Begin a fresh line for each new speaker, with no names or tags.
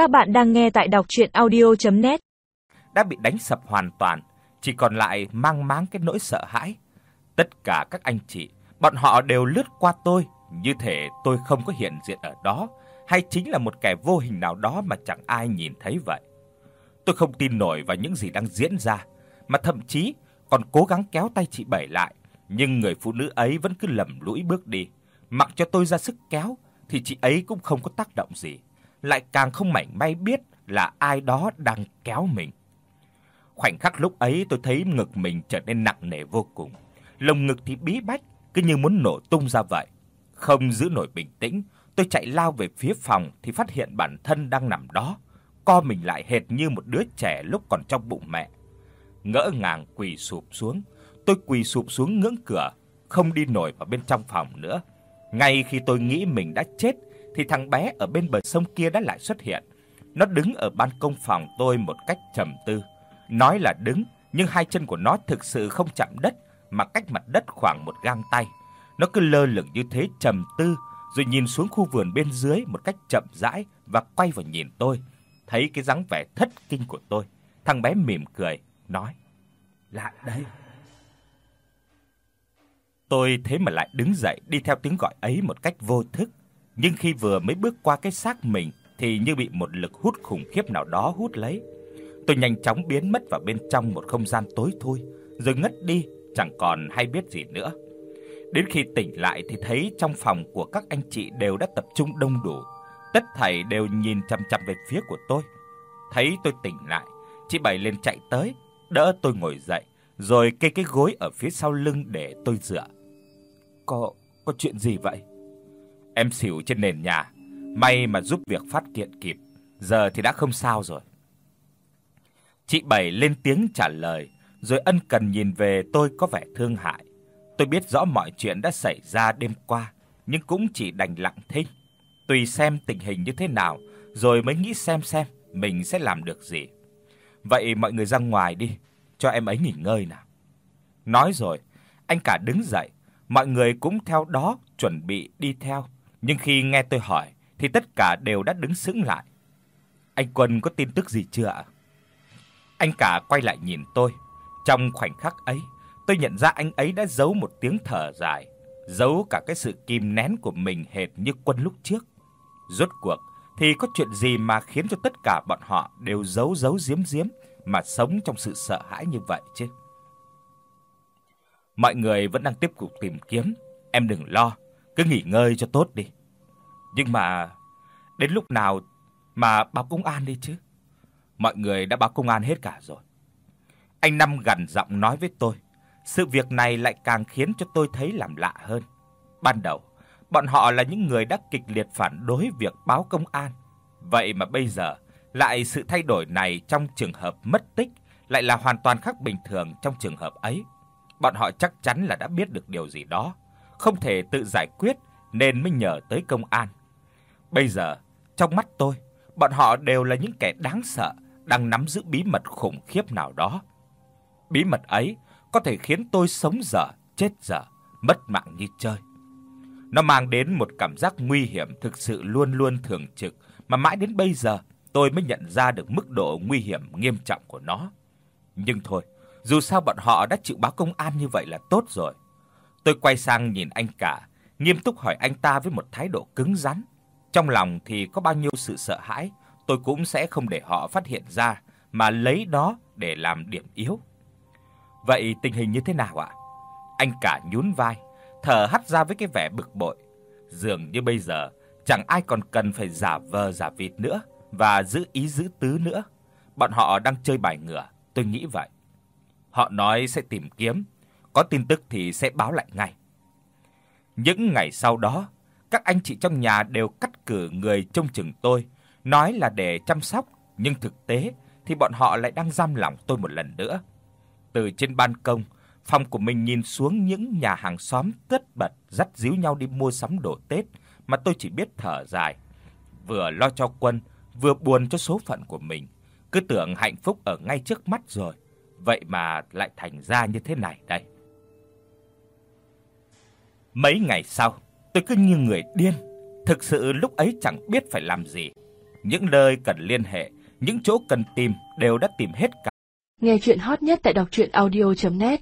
Các bạn đang nghe tại đọc audio net
Đã bị đánh sập hoàn toàn, chỉ còn lại mang máng cái nỗi sợ hãi. Tất cả các anh chị, bọn họ đều lướt qua tôi, như thể tôi không có hiện diện ở đó, hay chính là một kẻ vô hình nào đó mà chẳng ai nhìn thấy vậy. Tôi không tin nổi vào những gì đang diễn ra, mà thậm chí còn cố gắng kéo tay chị Bảy lại, nhưng người phụ nữ ấy vẫn cứ lầm lũi bước đi, mặc cho tôi ra sức kéo thì chị ấy cũng không có tác động gì, lại càng không mảy may biết là ai đó đang kéo mình. Khoảnh khắc lúc ấy tôi thấy ngực mình trở nên nặng nề vô cùng, lồng ngực thì bí bách, cứ như muốn nổ tung ra vậy. Không giữ nổi bình tĩnh, tôi chạy lao về phía phòng thì phát hiện bản thân đang nằm đó, co mình lại hệt như một đứa trẻ lúc còn trong bụng mẹ. Ngỡ ngàng quỳ sụp xuống, tôi quỳ sụp xuống ngưỡng cửa, không đi nổi vào bên trong phòng nữa. Ngay khi tôi nghĩ mình đã chết thì thằng bé ở bên bờ sông kia đã lại xuất hiện. Nó đứng ở ban công phòng tôi một cách trầm tư. Nói là đứng, nhưng hai chân của nó thực sự không chạm đất mà cách mặt đất khoảng một gang tay. Nó cứ lơ lửng như thế trầm tư rồi nhìn xuống khu vườn bên dưới một cách chậm rãi và quay vào nhìn tôi. Thấy cái dáng vẻ thất kinh của tôi, thằng bé mỉm cười, nói: "Lại đây." Tôi thế mà lại đứng dậy đi theo tiếng gọi ấy một cách vô thức, nhưng khi vừa mới bước qua cái xác mình thì như bị một lực hút khủng khiếp nào đó hút lấy. Tôi nhanh chóng biến mất vào bên trong một không gian tối thui, rồi ngất đi, chẳng còn hay biết gì nữa. Đến khi tỉnh lại thì thấy trong phòng của các anh chị đều đã tập trung đông đủ, tất thảy đều nhìn chằm chằm về phía của tôi. Thấy tôi tỉnh lại, chị Bảy lên chạy tới, đỡ tôi ngồi dậy, rồi kê cái gối ở phía sau lưng để tôi dựa. Có có chuyện gì vậy? Em xỉu trên nền nhà, may mà giúp việc phát kiện kịp, giờ thì đã không sao rồi. Chị Bảy lên tiếng trả lời, rồi ân cần nhìn về tôi có vẻ thương hại. Tôi biết rõ mọi chuyện đã xảy ra đêm qua, nhưng cũng chỉ đành lặng thinh, tùy xem tình hình như thế nào rồi mới nghĩ xem xem mình sẽ làm được gì. Vậy mọi người ra ngoài đi, cho em ấy nghỉ ngơi nào. Nói rồi, anh cả đứng dậy, mọi người cũng theo đó chuẩn bị đi theo, nhưng khi nghe tôi hỏi thì tất cả đều đã đứng sững lại. Anh Quân có tin tức gì chưa ạ? Anh cả quay lại nhìn tôi, trong khoảnh khắc ấy, tôi nhận ra anh ấy đã giấu một tiếng thở dài, giấu cả cái sự kìm nén của mình hệt như Quân lúc trước. Rốt cuộc thì có chuyện gì mà khiến cho tất cả bọn họ đều giấu giấu giếm giếm mà sống trong sự sợ hãi như vậy chứ? Mọi người vẫn đang tiếp tục tìm kiếm, em đừng lo, cứ nghỉ ngơi cho tốt đi. Nhưng mà đến lúc nào mà báo công an đi chứ? Mọi người đã báo công an hết cả rồi. Anh Năm gằn giọng nói với tôi. Sự việc này lại càng khiến cho tôi thấy làm lạ hơn. Ban đầu, bọn họ là những người đã kịch liệt phản đối việc báo công an. Vậy mà bây giờ, lại sự thay đổi này trong trường hợp mất tích lại là hoàn toàn khác bình thường trong trường hợp ấy. Bọn họ chắc chắn là đã biết được điều gì đó, không thể tự giải quyết nên mới nhờ tới công an. Bây giờ, trong mắt tôi, bọn họ đều là những kẻ đáng sợ đang nắm giữ bí mật khủng khiếp nào đó. Bí mật ấy có thể khiến tôi sống dở, chết dở, mất mạng như chơi. Nó mang đến một cảm giác nguy hiểm thực sự luôn luôn thường trực mà mãi đến bây giờ tôi mới nhận ra được mức độ nguy hiểm nghiêm trọng của nó. Nhưng thôi, dù sao bọn họ đã chịu báo công an như vậy là tốt rồi. Tôi quay sang nhìn anh cả, nghiêm túc hỏi anh ta với một thái độ cứng rắn. Trong lòng thì có bao nhiêu sự sợ hãi, tôi cũng sẽ không để họ phát hiện ra mà lấy đó để làm điểm yếu. Vậy tình hình như thế nào ạ? Anh cả nhún vai, thở hắt ra với cái vẻ bực bội. Dường như bây giờ chẳng ai còn cần phải giả vờ giả vịt nữa và giữ ý giữ tứ nữa. Bọn họ đang chơi bài ngửa, tôi nghĩ vậy. Họ nói sẽ tìm kiếm, có tin tức thì sẽ báo lại ngay. Những ngày sau đó, các anh chị trong nhà đều cắt cử người trông chừng tôi, nói là để chăm sóc, nhưng thực tế thì bọn họ lại đang giam lỏng tôi một lần nữa. Từ trên ban công, phòng của mình nhìn xuống những nhà hàng xóm tất bật dắt díu nhau đi mua sắm đồ Tết mà tôi chỉ biết thở dài, vừa lo cho Quân, vừa buồn cho số phận của mình, cứ tưởng hạnh phúc ở ngay trước mắt rồi, vậy mà lại thành ra như thế này đây. Mấy ngày sau, tôi cứ như người điên, thực sự lúc ấy chẳng biết phải làm gì. những nơi cần liên hệ, những chỗ cần tìm đều đã tìm hết cả.
Nghe truyện hot nhất tại doctruyenaudio.net